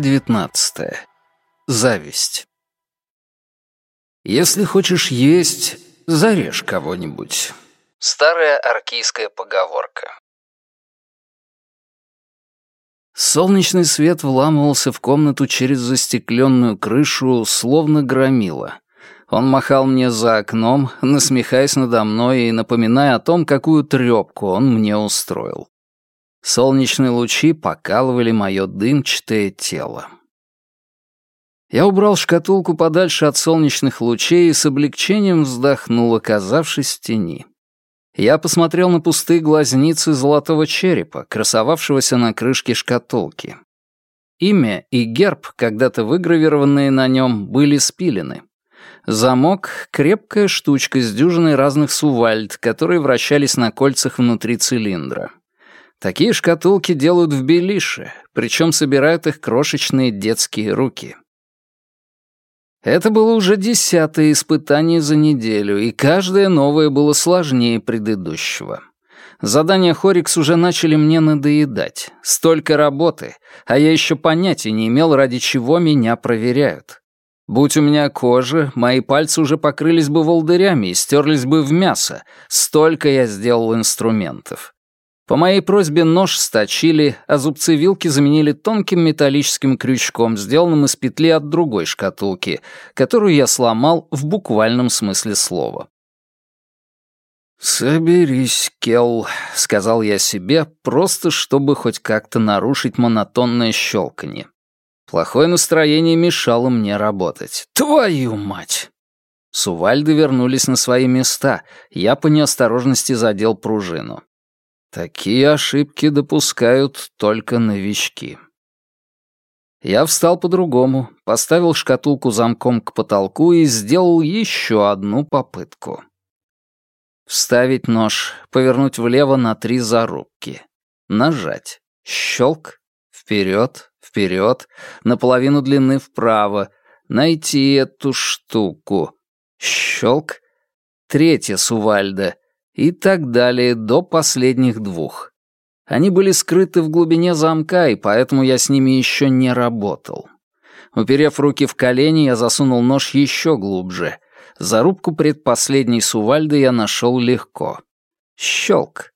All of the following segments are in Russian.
Глава 19. Зависть. Если хочешь есть, зарежь кого-нибудь. Старая аркийская поговорка. Солнечный свет вламывался в комнату через застекленную крышу, словно громило. Он махал мне за окном, насмехаясь надо мной и напоминая о том, какую трёпку он мне устроил. Солнечные лучи покалывали мое дымчатое тело. Я убрал шкатулку подальше от солнечных лучей и с облегчением вздохнул, оказавшись в тени. Я посмотрел на пустые глазницы золотого черепа, красовавшегося на крышке шкатулки. Имя и герб, когда-то выгравированные на нем, были спилены. Замок — крепкая штучка с дюжиной разных сувальд, которые вращались на кольцах внутри цилиндра. Такие шкатулки делают в Белише, причем собирают их крошечные детские руки. Это было уже десятое испытание за неделю, и каждое новое было сложнее предыдущего. Задания Хорикс уже начали мне надоедать. Столько работы, а я еще понятия не имел, ради чего меня проверяют. Будь у меня кожа, мои пальцы уже покрылись бы волдырями и стерлись бы в мясо. Столько я сделал инструментов. По моей просьбе нож сточили, а зубцы вилки заменили тонким металлическим крючком, сделанным из петли от другой шкатулки, которую я сломал в буквальном смысле слова. «Соберись, Келл», — сказал я себе, просто чтобы хоть как-то нарушить монотонное щелканье. Плохое настроение мешало мне работать. «Твою мать!» Сувальды вернулись на свои места. Я по неосторожности задел пружину. Такие ошибки допускают только новички. Я встал по-другому, поставил шкатулку замком к потолку и сделал еще одну попытку. Вставить нож, повернуть влево на три зарубки. Нажать. Щелк. Вперед, вперед, наполовину длины вправо. Найти эту штуку. Щелк. Третья сувальда и так далее до последних двух. Они были скрыты в глубине замка, и поэтому я с ними еще не работал. Уперев руки в колени, я засунул нож еще глубже. Зарубку предпоследней сувальды я нашел легко. Щелк.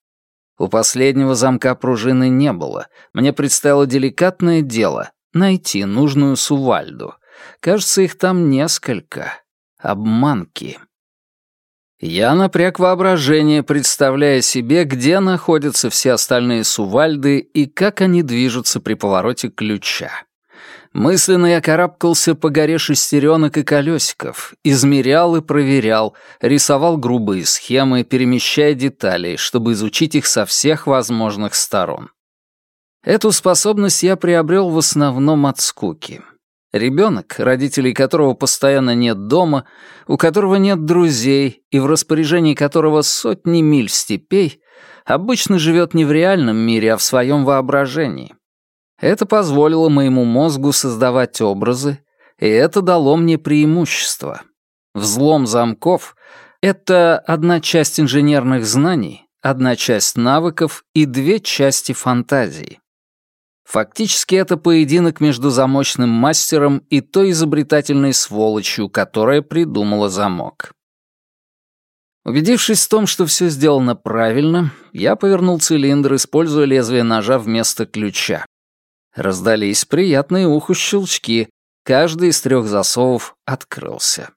У последнего замка пружины не было. Мне предстояло деликатное дело — найти нужную сувальду. Кажется, их там несколько. Обманки. Я напряг воображение, представляя себе, где находятся все остальные сувальды и как они движутся при повороте ключа. Мысленно я карабкался по горе шестеренок и колесиков, измерял и проверял, рисовал грубые схемы, перемещая детали, чтобы изучить их со всех возможных сторон. Эту способность я приобрел в основном от скуки. Ребенок, родителей которого постоянно нет дома, у которого нет друзей и в распоряжении которого сотни миль степей, обычно живет не в реальном мире, а в своем воображении. Это позволило моему мозгу создавать образы, и это дало мне преимущество. Взлом замков — это одна часть инженерных знаний, одна часть навыков и две части фантазии. Фактически это поединок между замочным мастером и той изобретательной сволочью, которая придумала замок. Убедившись в том, что все сделано правильно, я повернул цилиндр, используя лезвие ножа вместо ключа. Раздались приятные уху щелчки, каждый из трех засовов открылся.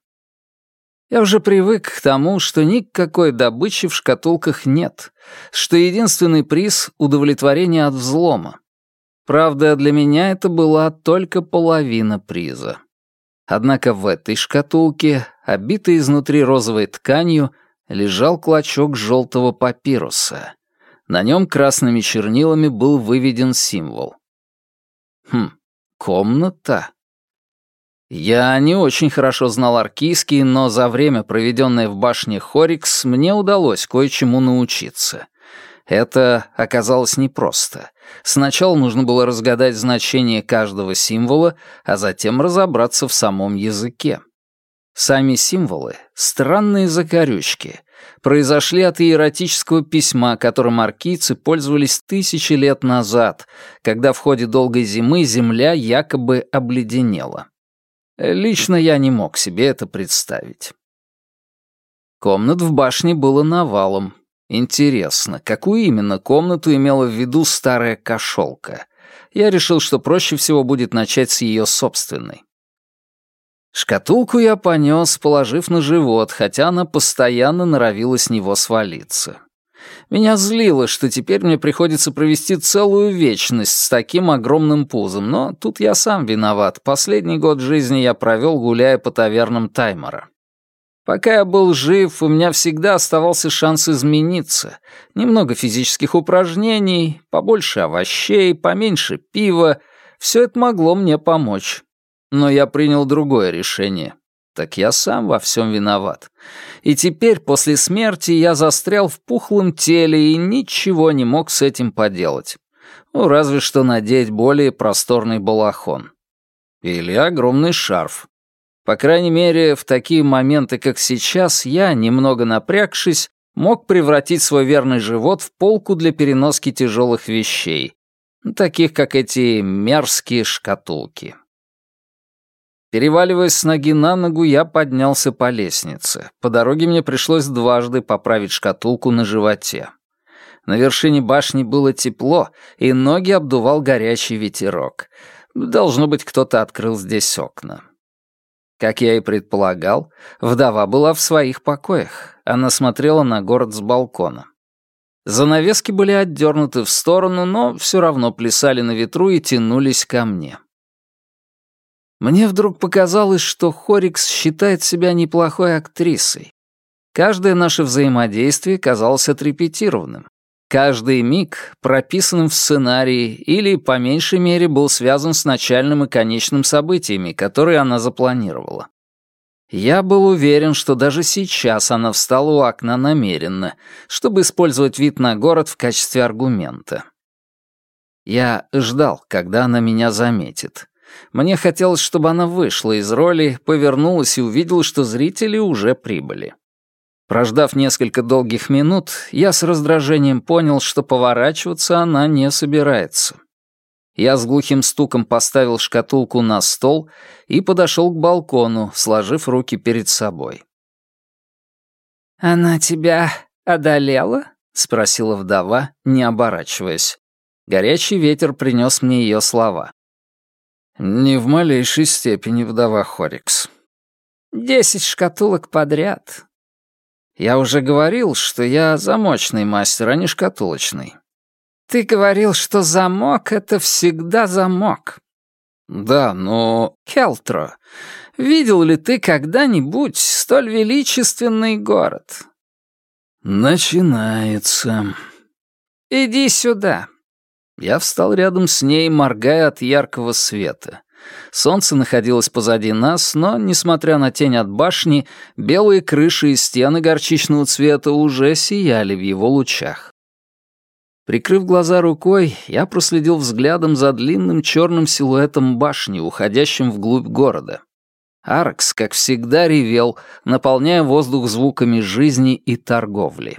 Я уже привык к тому, что никакой добычи в шкатулках нет, что единственный приз — удовлетворение от взлома. Правда, для меня это была только половина приза. Однако в этой шкатулке, обитой изнутри розовой тканью, лежал клочок желтого папируса. На нем красными чернилами был выведен символ. Хм, комната? Я не очень хорошо знал аркийский, но за время, проведенное в башне Хорикс, мне удалось кое-чему научиться. Это оказалось непросто. Сначала нужно было разгадать значение каждого символа, а затем разобраться в самом языке. Сами символы — странные закорючки, произошли от иеротического письма, которым аркийцы пользовались тысячи лет назад, когда в ходе долгой зимы земля якобы обледенела. Лично я не мог себе это представить. Комнат в башне было навалом. Интересно, какую именно комнату имела в виду старая кошелка? Я решил, что проще всего будет начать с ее собственной. Шкатулку я понес, положив на живот, хотя она постоянно норовила с него свалиться. Меня злило, что теперь мне приходится провести целую вечность с таким огромным пузом, но тут я сам виноват. Последний год жизни я провел, гуляя по тавернам Таймора. Пока я был жив, у меня всегда оставался шанс измениться. Немного физических упражнений, побольше овощей, поменьше пива. Все это могло мне помочь. Но я принял другое решение. Так я сам во всем виноват. И теперь, после смерти, я застрял в пухлом теле и ничего не мог с этим поделать. Ну, разве что надеть более просторный балахон. Или огромный шарф. По крайней мере, в такие моменты, как сейчас, я, немного напрягшись, мог превратить свой верный живот в полку для переноски тяжелых вещей, таких как эти мерзкие шкатулки. Переваливаясь с ноги на ногу, я поднялся по лестнице. По дороге мне пришлось дважды поправить шкатулку на животе. На вершине башни было тепло, и ноги обдувал горячий ветерок. Должно быть, кто-то открыл здесь окна. Как я и предполагал, вдова была в своих покоях. Она смотрела на город с балкона. Занавески были отдернуты в сторону, но все равно плясали на ветру и тянулись ко мне. Мне вдруг показалось, что Хорикс считает себя неплохой актрисой. Каждое наше взаимодействие казалось отрепетированным. Каждый миг прописанным в сценарии или, по меньшей мере, был связан с начальным и конечным событиями, которые она запланировала. Я был уверен, что даже сейчас она встала у окна намеренно, чтобы использовать вид на город в качестве аргумента. Я ждал, когда она меня заметит. Мне хотелось, чтобы она вышла из роли, повернулась и увидела, что зрители уже прибыли. Прождав несколько долгих минут, я с раздражением понял, что поворачиваться она не собирается. Я с глухим стуком поставил шкатулку на стол и подошел к балкону, сложив руки перед собой. «Она тебя одолела?» — спросила вдова, не оборачиваясь. Горячий ветер принес мне ее слова. «Не в малейшей степени вдова Хорикс». «Десять шкатулок подряд. Я уже говорил, что я замочный мастер, а не шкатулочный. Ты говорил, что замок — это всегда замок. Да, но... Келтро, видел ли ты когда-нибудь столь величественный город? Начинается. Иди сюда. Я встал рядом с ней, моргая от яркого света. Солнце находилось позади нас, но, несмотря на тень от башни, белые крыши и стены горчичного цвета уже сияли в его лучах. Прикрыв глаза рукой, я проследил взглядом за длинным черным силуэтом башни, уходящим вглубь города. Аркс, как всегда, ревел, наполняя воздух звуками жизни и торговли.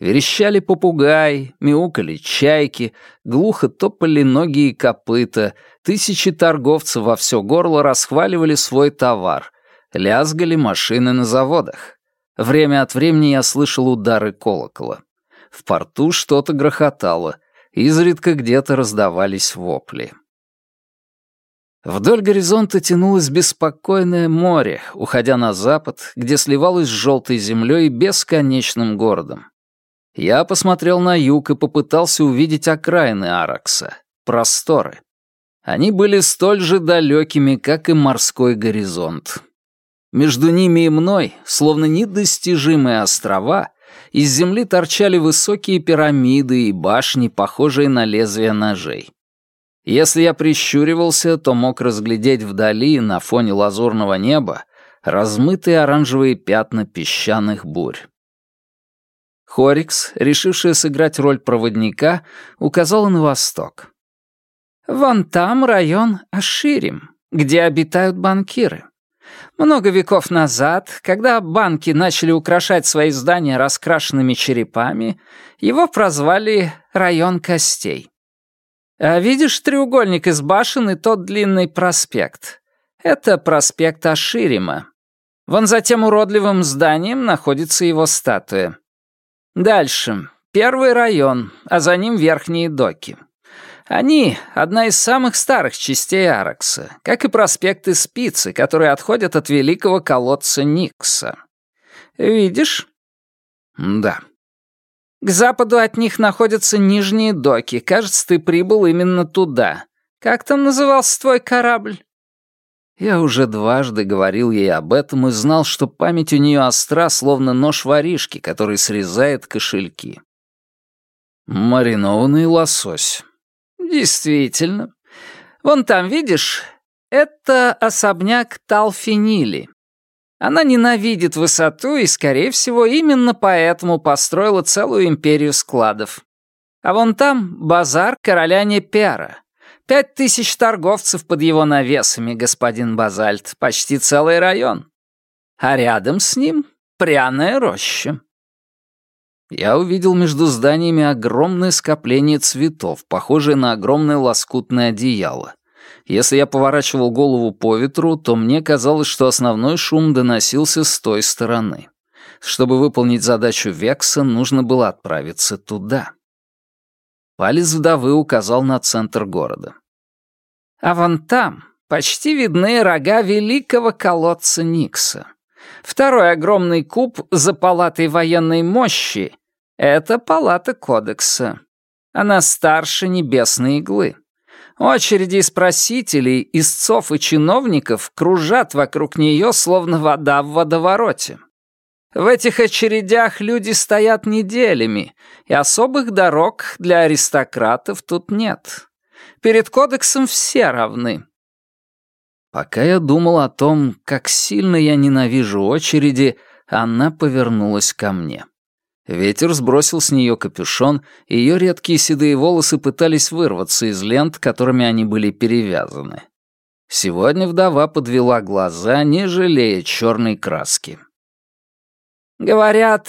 Верещали попугаи, мяукали чайки, глухо топали ноги и копыта, тысячи торговцев во все горло расхваливали свой товар, лязгали машины на заводах. Время от времени я слышал удары колокола. В порту что-то грохотало, изредка где-то раздавались вопли. Вдоль горизонта тянулось беспокойное море, уходя на запад, где сливалось с желтой землей и бесконечным городом. Я посмотрел на юг и попытался увидеть окраины Аракса, просторы. Они были столь же далекими, как и морской горизонт. Между ними и мной, словно недостижимые острова, из земли торчали высокие пирамиды и башни, похожие на лезвия ножей. Если я прищуривался, то мог разглядеть вдали, на фоне лазурного неба, размытые оранжевые пятна песчаных бурь. Хорикс, решившая сыграть роль проводника, указала на восток. «Вон там район Аширим, где обитают банкиры. Много веков назад, когда банки начали украшать свои здания раскрашенными черепами, его прозвали «район костей». А видишь треугольник из башен и тот длинный проспект? Это проспект Аширима. Вон за тем уродливым зданием находится его статуя. Дальше. Первый район, а за ним верхние доки. Они — одна из самых старых частей Аракса, как и проспекты Спицы, которые отходят от великого колодца Никса. Видишь? Да. К западу от них находятся нижние доки. Кажется, ты прибыл именно туда. Как там назывался твой корабль? Я уже дважды говорил ей об этом и знал, что память у нее остра, словно нож воришки, который срезает кошельки. Маринованный лосось. Действительно. Вон там, видишь, это особняк Талфинили. Она ненавидит высоту и, скорее всего, именно поэтому построила целую империю складов. А вон там базар короля Непера. Пять тысяч торговцев под его навесами, господин Базальт, почти целый район. А рядом с ним пряная роща. Я увидел между зданиями огромное скопление цветов, похожее на огромное лоскутное одеяло. Если я поворачивал голову по ветру, то мне казалось, что основной шум доносился с той стороны. Чтобы выполнить задачу Векса, нужно было отправиться туда. Палец вдовы указал на центр города. «А вон там почти видны рога великого колодца Никса. Второй огромный куб за палатой военной мощи — это палата кодекса. Она старше небесной иглы. Очереди из просителей, истцов и чиновников кружат вокруг нее, словно вода в водовороте. В этих очередях люди стоят неделями, и особых дорог для аристократов тут нет. Перед кодексом все равны. Пока я думал о том, как сильно я ненавижу очереди, она повернулась ко мне. Ветер сбросил с нее капюшон, и ее редкие седые волосы пытались вырваться из лент, которыми они были перевязаны. Сегодня вдова подвела глаза, не жалея черной краски. «Говорят,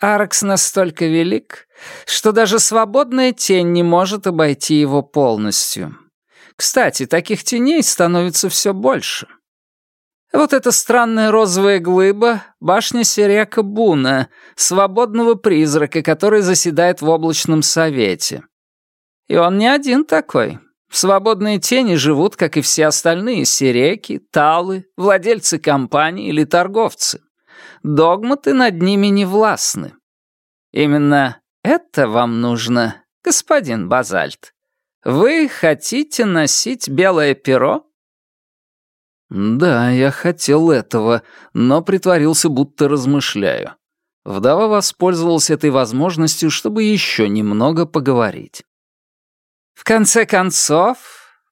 Аркс настолько велик, что даже свободная тень не может обойти его полностью. Кстати, таких теней становится все больше. Вот эта странная розовая глыба — башня Серека Буна, свободного призрака, который заседает в облачном совете. И он не один такой. Свободные тени живут, как и все остальные сереки, талы, владельцы компаний или торговцы. Догматы над ними не властны. Именно это вам нужно, господин Базальт. Вы хотите носить белое перо? Да, я хотел этого, но притворился, будто размышляю. Вдова воспользовалась этой возможностью, чтобы еще немного поговорить. В конце концов,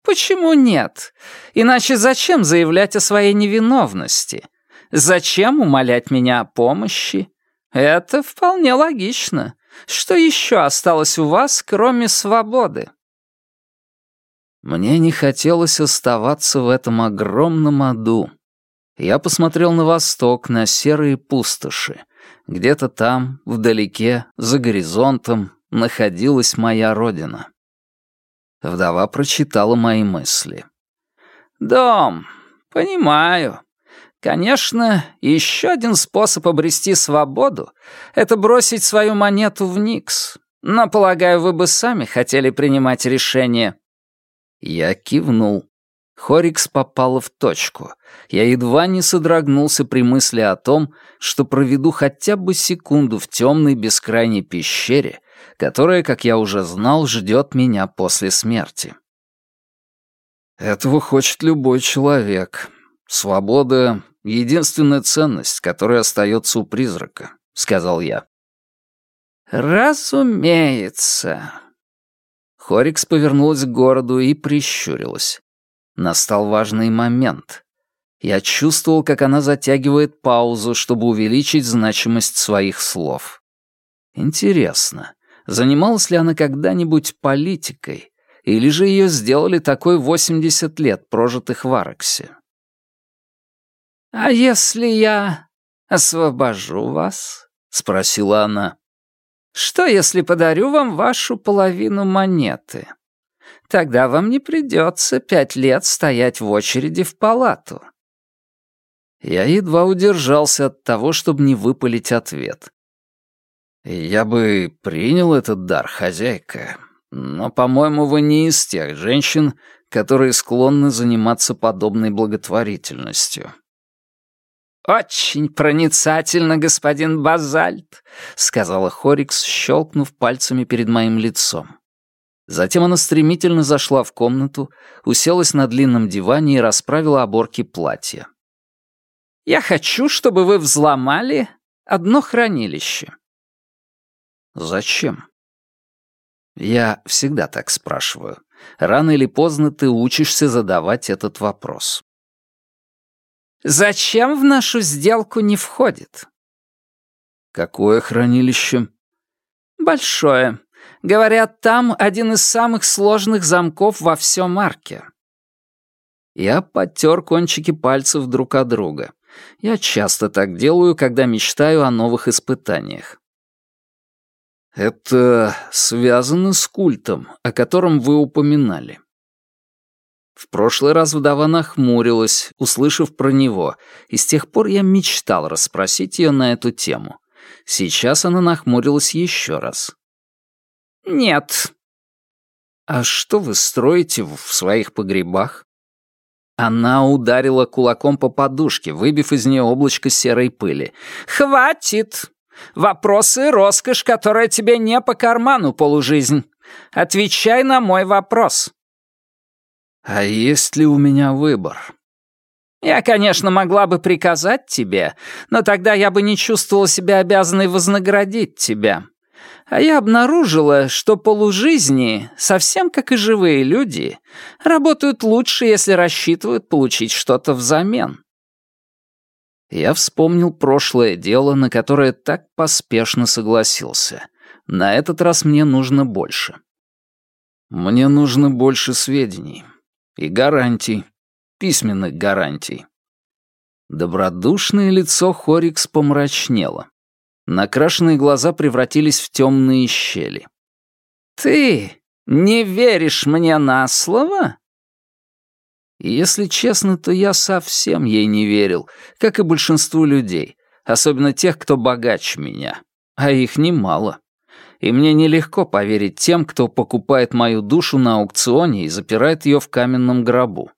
почему нет? Иначе зачем заявлять о своей невиновности? Зачем умолять меня о помощи? Это вполне логично. Что еще осталось у вас, кроме свободы? Мне не хотелось оставаться в этом огромном аду. Я посмотрел на восток, на серые пустоши. Где-то там, вдалеке, за горизонтом, находилась моя родина. Вдова прочитала мои мысли. «Дом. Понимаю. Конечно, еще один способ обрести свободу — это бросить свою монету в Никс. Но, полагаю, вы бы сами хотели принимать решение. Я кивнул. Хорикс попала в точку. Я едва не содрогнулся при мысли о том, что проведу хотя бы секунду в темной бескрайней пещере, которая, как я уже знал, ждет меня после смерти. Этого хочет любой человек. Свобода — единственная ценность, которая остается у призрака, — сказал я. «Разумеется», Хорикс повернулась к городу и прищурилась. Настал важный момент. Я чувствовал, как она затягивает паузу, чтобы увеличить значимость своих слов. Интересно, занималась ли она когда-нибудь политикой, или же ее сделали такой 80 лет, прожитых в Араксе? «А если я освобожу вас?» — спросила она. «Что, если подарю вам вашу половину монеты? Тогда вам не придется пять лет стоять в очереди в палату». Я едва удержался от того, чтобы не выпалить ответ. «Я бы принял этот дар, хозяйка, но, по-моему, вы не из тех женщин, которые склонны заниматься подобной благотворительностью». «Очень проницательно, господин Базальт», — сказала Хорикс, щелкнув пальцами перед моим лицом. Затем она стремительно зашла в комнату, уселась на длинном диване и расправила оборки платья. «Я хочу, чтобы вы взломали одно хранилище». «Зачем?» Я всегда так спрашиваю. Рано или поздно ты учишься задавать этот вопрос. Зачем в нашу сделку не входит? Какое хранилище? Большое. Говорят, там один из самых сложных замков во всем марке. Я подтер кончики пальцев друг от друга. Я часто так делаю, когда мечтаю о новых испытаниях. Это связано с культом, о котором вы упоминали. В прошлый раз вдова нахмурилась, услышав про него, и с тех пор я мечтал расспросить ее на эту тему. Сейчас она нахмурилась еще раз. «Нет». «А что вы строите в своих погребах?» Она ударила кулаком по подушке, выбив из нее облачко серой пыли. «Хватит! Вопросы — роскошь, которая тебе не по карману, полужизнь. Отвечай на мой вопрос». «А есть ли у меня выбор?» «Я, конечно, могла бы приказать тебе, но тогда я бы не чувствовала себя обязанной вознаградить тебя. А я обнаружила, что полужизни, совсем как и живые люди, работают лучше, если рассчитывают получить что-то взамен». Я вспомнил прошлое дело, на которое так поспешно согласился. На этот раз мне нужно больше. Мне нужно больше сведений. И гарантий. Письменных гарантий. Добродушное лицо Хорикс помрачнело. Накрашенные глаза превратились в темные щели. «Ты не веришь мне на слово?» если честно, то я совсем ей не верил, как и большинству людей, особенно тех, кто богаче меня. А их немало и мне нелегко поверить тем, кто покупает мою душу на аукционе и запирает ее в каменном гробу.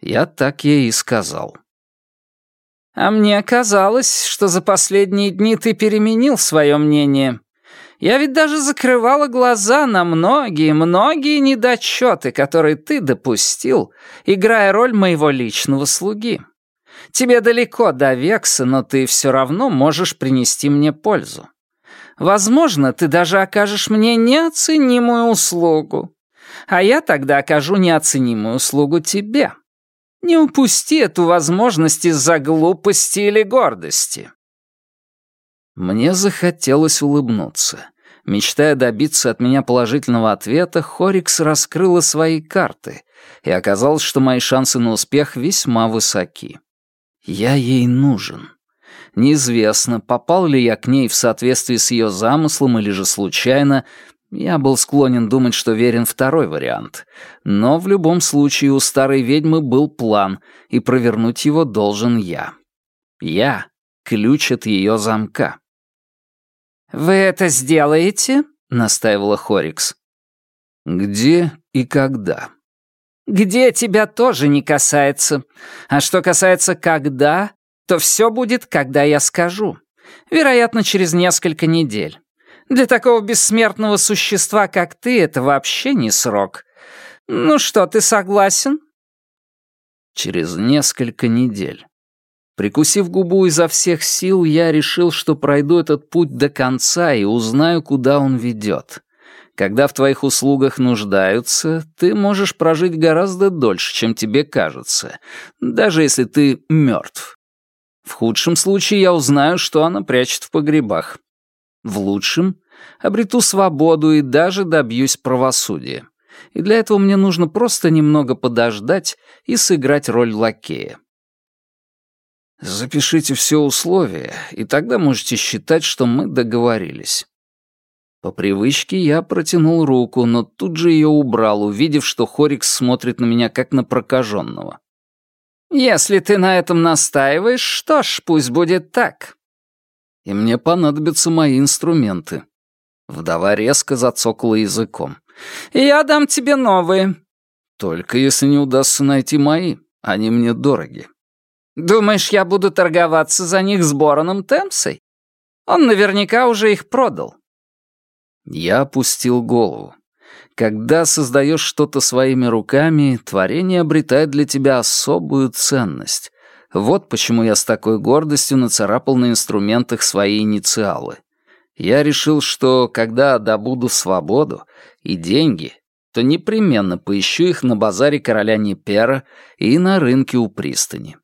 Я так ей и сказал. «А мне казалось, что за последние дни ты переменил свое мнение. Я ведь даже закрывала глаза на многие-многие недочеты, которые ты допустил, играя роль моего личного слуги. Тебе далеко до Векса, но ты все равно можешь принести мне пользу. Возможно, ты даже окажешь мне неоценимую услугу. А я тогда окажу неоценимую услугу тебе. Не упусти эту возможность из-за глупости или гордости». Мне захотелось улыбнуться. Мечтая добиться от меня положительного ответа, Хорикс раскрыла свои карты, и оказалось, что мои шансы на успех весьма высоки. Я ей нужен. Неизвестно, попал ли я к ней в соответствии с ее замыслом или же случайно. Я был склонен думать, что верен второй вариант. Но в любом случае у старой ведьмы был план, и провернуть его должен я. Я — ключ от ее замка. «Вы это сделаете?» — настаивала Хорикс. «Где и когда?» «Где тебя тоже не касается. А что касается «когда», то все будет, когда я скажу. Вероятно, через несколько недель. Для такого бессмертного существа, как ты, это вообще не срок. Ну что, ты согласен?» Через несколько недель. Прикусив губу изо всех сил, я решил, что пройду этот путь до конца и узнаю, куда он ведет. Когда в твоих услугах нуждаются, ты можешь прожить гораздо дольше, чем тебе кажется, даже если ты мертв. В худшем случае я узнаю, что она прячет в погребах. В лучшем — обрету свободу и даже добьюсь правосудия. И для этого мне нужно просто немного подождать и сыграть роль лакея. Запишите все условия, и тогда можете считать, что мы договорились. По привычке я протянул руку, но тут же ее убрал, увидев, что Хорикс смотрит на меня как на прокаженного. «Если ты на этом настаиваешь, что ж, пусть будет так». «И мне понадобятся мои инструменты». Вдова резко зацокала языком. «Я дам тебе новые». «Только если не удастся найти мои. Они мне дороги». «Думаешь, я буду торговаться за них с Бороном Темсой? Он наверняка уже их продал. Я опустил голову. Когда создаешь что-то своими руками, творение обретает для тебя особую ценность. Вот почему я с такой гордостью нацарапал на инструментах свои инициалы. Я решил, что когда добуду свободу и деньги, то непременно поищу их на базаре короля Непера и на рынке у пристани.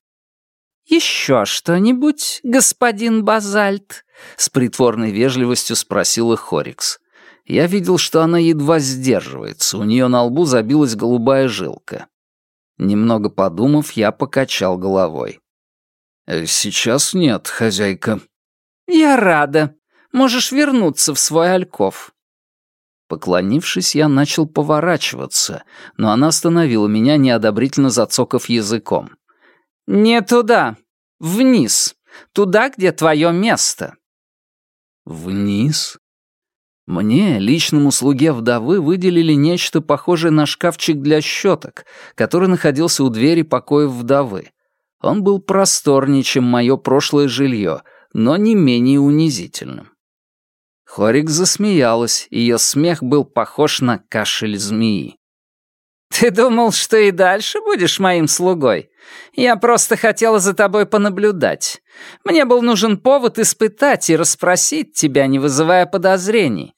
«Еще что-нибудь, господин Базальт?» — с притворной вежливостью спросила Хорикс. Я видел, что она едва сдерживается, у нее на лбу забилась голубая жилка. Немного подумав, я покачал головой. «Э, «Сейчас нет, хозяйка». «Я рада. Можешь вернуться в свой альков». Поклонившись, я начал поворачиваться, но она остановила меня, неодобрительно зацокав языком. «Не туда. Вниз. Туда, где твое место». «Вниз?» Мне, личному слуге вдовы, выделили нечто похожее на шкафчик для щеток, который находился у двери покоя вдовы. Он был просторнее, чем мое прошлое жилье, но не менее унизительным. Хорик засмеялась, ее смех был похож на кашель змеи. «Ты думал, что и дальше будешь моим слугой? Я просто хотела за тобой понаблюдать. Мне был нужен повод испытать и расспросить тебя, не вызывая подозрений.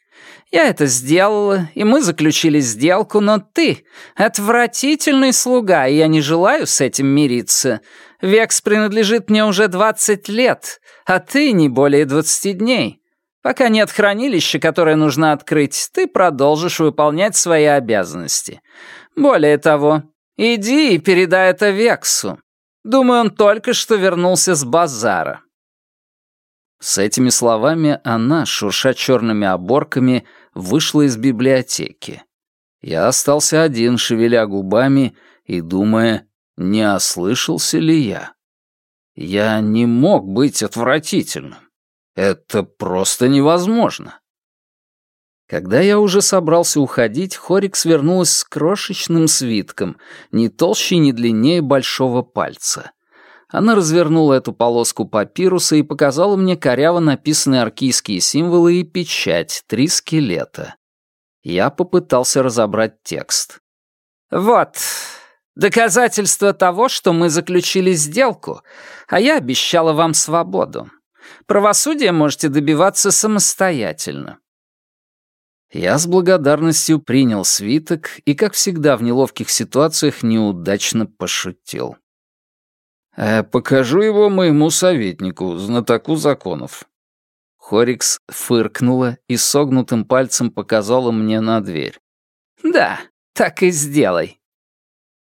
Я это сделала, и мы заключили сделку, но ты — отвратительный слуга, и я не желаю с этим мириться. Векс принадлежит мне уже двадцать лет, а ты не более двадцати дней. Пока нет хранилища, которое нужно открыть, ты продолжишь выполнять свои обязанности. Более того, иди и передай это Вексу. Думаю, он только что вернулся с базара». С этими словами она, шурша черными оборками, вышла из библиотеки. Я остался один, шевеля губами и думая, не ослышался ли я. Я не мог быть отвратительным. Это просто невозможно. Когда я уже собрался уходить, Хорик свернулась с крошечным свитком, не толще и не длиннее большого пальца. Она развернула эту полоску папируса и показала мне коряво написанные аркийские символы и печать, три скелета. Я попытался разобрать текст. «Вот, доказательство того, что мы заключили сделку, а я обещала вам свободу. Правосудие можете добиваться самостоятельно. Я с благодарностью принял свиток и, как всегда в неловких ситуациях, неудачно пошутил. «Э, «Покажу его моему советнику, знатоку законов». Хорикс фыркнула и согнутым пальцем показала мне на дверь. «Да, так и сделай».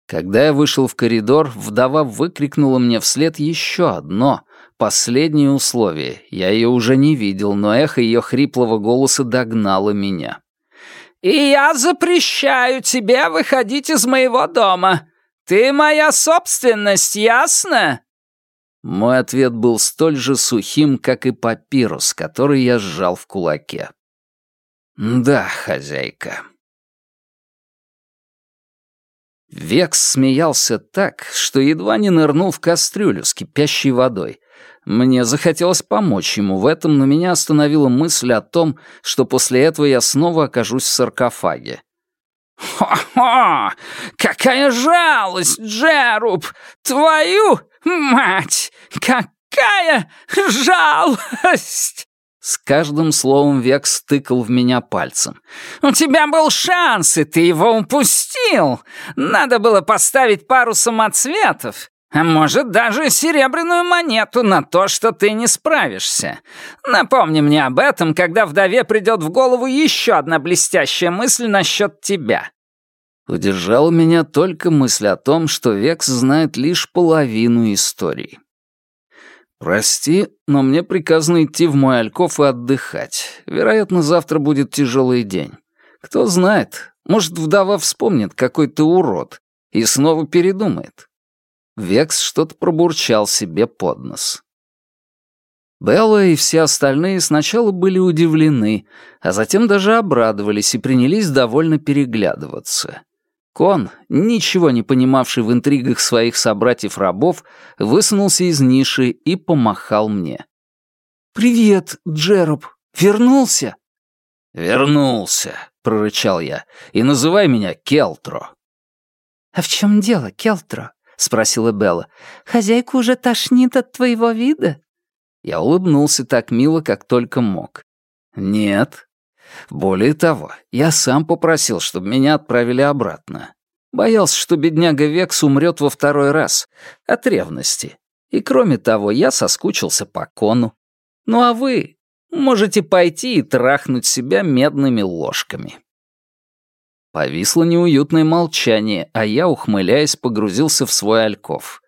Когда я вышел в коридор, вдова выкрикнула мне вслед еще одно, последнее условие. Я ее уже не видел, но эхо ее хриплого голоса догнало меня. «И я запрещаю тебе выходить из моего дома. Ты моя собственность, ясно?» Мой ответ был столь же сухим, как и папирус, который я сжал в кулаке. «Да, хозяйка». Векс смеялся так, что едва не нырнул в кастрюлю с кипящей водой. Мне захотелось помочь ему в этом, но меня остановила мысль о том, что после этого я снова окажусь в саркофаге. «Хо-хо! Какая жалость, Джеруб! Твою мать! Какая жалость!» С каждым словом Век стыкал в меня пальцем. «У тебя был шанс, и ты его упустил. Надо было поставить пару самоцветов. А может, даже серебряную монету на то, что ты не справишься. Напомни мне об этом, когда вдове придет в голову еще одна блестящая мысль насчет тебя». Удержала меня только мысль о том, что Векс знает лишь половину истории. «Прости, но мне приказано идти в мой альков и отдыхать. Вероятно, завтра будет тяжелый день. Кто знает, может, вдова вспомнит, какой ты урод, и снова передумает». Векс что-то пробурчал себе под нос. Белла и все остальные сначала были удивлены, а затем даже обрадовались и принялись довольно переглядываться. Кон, ничего не понимавший в интригах своих собратьев-рабов, высунулся из ниши и помахал мне. «Привет, Джероб. Вернулся?» «Вернулся», — прорычал я, — «и называй меня Келтро». «А в чем дело, Келтро?» — спросила Белла. «Хозяйку уже тошнит от твоего вида?» Я улыбнулся так мило, как только мог. «Нет. Более того, я сам попросил, чтобы меня отправили обратно. Боялся, что бедняга Векс умрет во второй раз. От ревности. И кроме того, я соскучился по кону. Ну а вы можете пойти и трахнуть себя медными ложками». Повисло неуютное молчание, а я, ухмыляясь, погрузился в свой альков.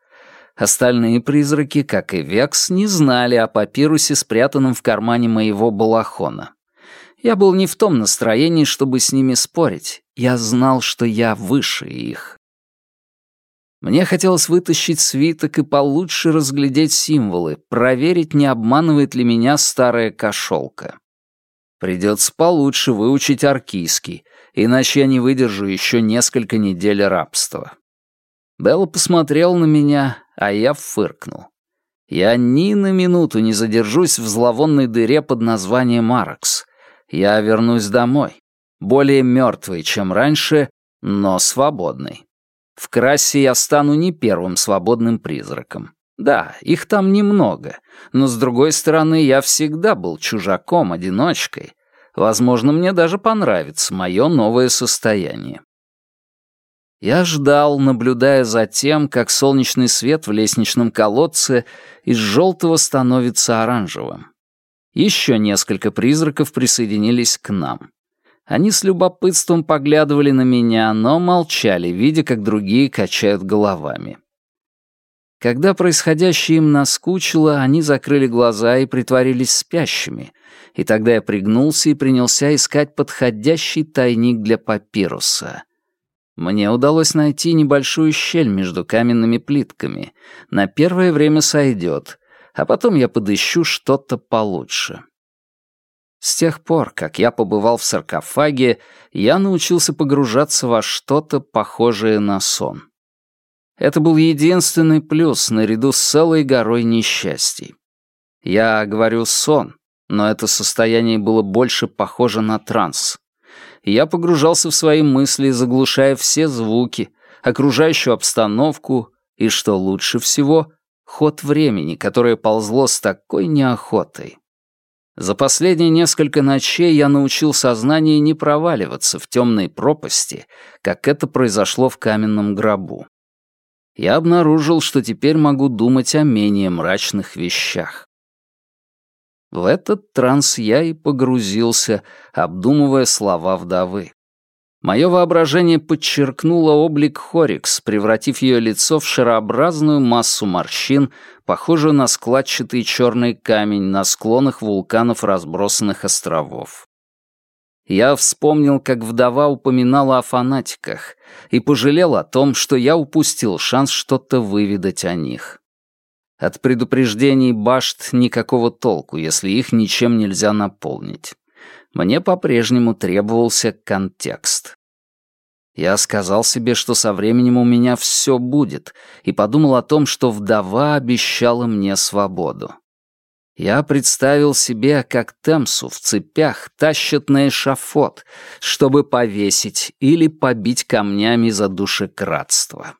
Остальные призраки, как и Векс, не знали о папирусе, спрятанном в кармане моего балахона. Я был не в том настроении, чтобы с ними спорить. Я знал, что я выше их. Мне хотелось вытащить свиток и получше разглядеть символы, проверить, не обманывает ли меня старая кошелка. Придется получше выучить аркийский, иначе я не выдержу еще несколько недель рабства. Белла посмотрел на меня, а я фыркнул. Я ни на минуту не задержусь в зловонной дыре под названием Маркс. Я вернусь домой, более мертвый, чем раньше, но свободный. В Крассе я стану не первым свободным призраком. Да, их там немного, но, с другой стороны, я всегда был чужаком, одиночкой. Возможно, мне даже понравится мое новое состояние. Я ждал, наблюдая за тем, как солнечный свет в лестничном колодце из желтого становится оранжевым. Еще несколько призраков присоединились к нам. Они с любопытством поглядывали на меня, но молчали, видя, как другие качают головами. Когда происходящее им наскучило, они закрыли глаза и притворились спящими, и тогда я пригнулся и принялся искать подходящий тайник для папируса. Мне удалось найти небольшую щель между каменными плитками. На первое время сойдет, а потом я подыщу что-то получше. С тех пор, как я побывал в саркофаге, я научился погружаться во что-то похожее на сон. Это был единственный плюс наряду с целой горой несчастий. Я говорю «сон», но это состояние было больше похоже на транс я погружался в свои мысли, заглушая все звуки, окружающую обстановку и, что лучше всего, ход времени, которое ползло с такой неохотой. За последние несколько ночей я научил сознание не проваливаться в темной пропасти, как это произошло в каменном гробу. Я обнаружил, что теперь могу думать о менее мрачных вещах. В этот транс я и погрузился, обдумывая слова вдовы. Мое воображение подчеркнуло облик Хорикс, превратив ее лицо в шарообразную массу морщин, похожую на складчатый черный камень на склонах вулканов разбросанных островов. Я вспомнил, как вдова упоминала о фанатиках, и пожалел о том, что я упустил шанс что-то выведать о них. От предупреждений башт никакого толку, если их ничем нельзя наполнить. Мне по-прежнему требовался контекст. Я сказал себе, что со временем у меня все будет, и подумал о том, что вдова обещала мне свободу. Я представил себе, как Темсу в цепях тащат на эшафот, чтобы повесить или побить камнями за душекратство.